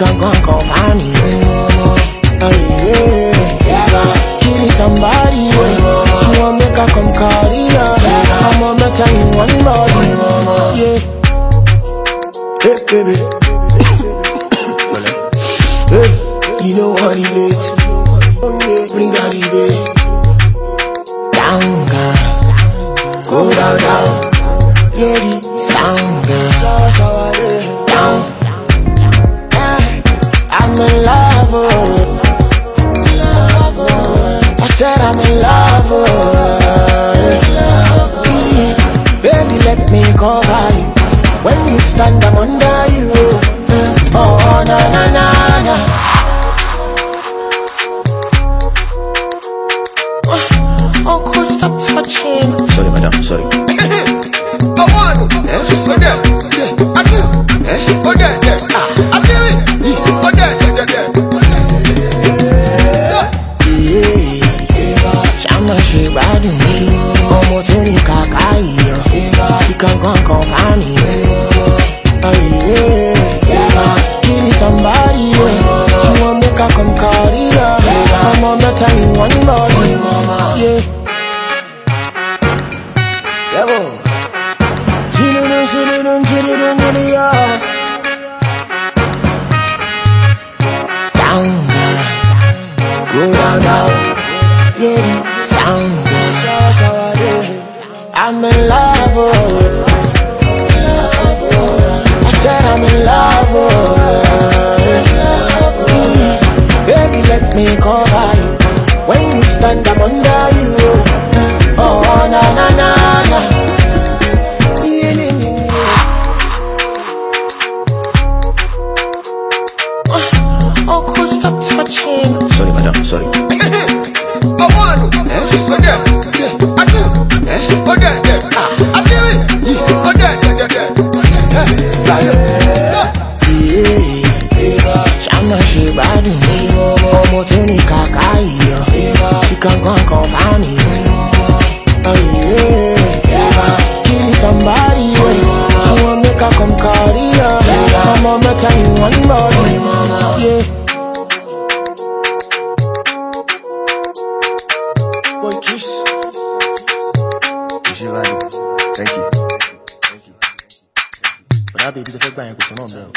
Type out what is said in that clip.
Iyọ̀ ìkankan kan fáàní. Killing somebody, she want make come carry her. I'm on make her. Yeah. Hey, baby. hey, you know what. Oh. Bring. Down, girl. Go down, down. Said I'm in love, oh. Ṣe gbádùn ní ọmọ tó ní kàkà iyọ̀ ìkankan kan fáàní. Killing somebody, she want make her come carry her. Ọmọ mẹ́ta in one body. Yeah. Yabo. Chilidun, chilidun, chilidun, chilidun, yeah. Girl. I'm in love, oh. I said I'm in love, oh. Baby, let me cover you. When you stand, I'm under you. Oh, oh na na na na. She want make her come carry her. Ọmọ mẹ́ta in one body. Yeah. Boy, kiss. Ṣé wáyé? Thank you. Thank you. Bọ̀dá bèbí tó fẹ́ gbà yẹn kò sọ náà bẹ́ẹ̀ o.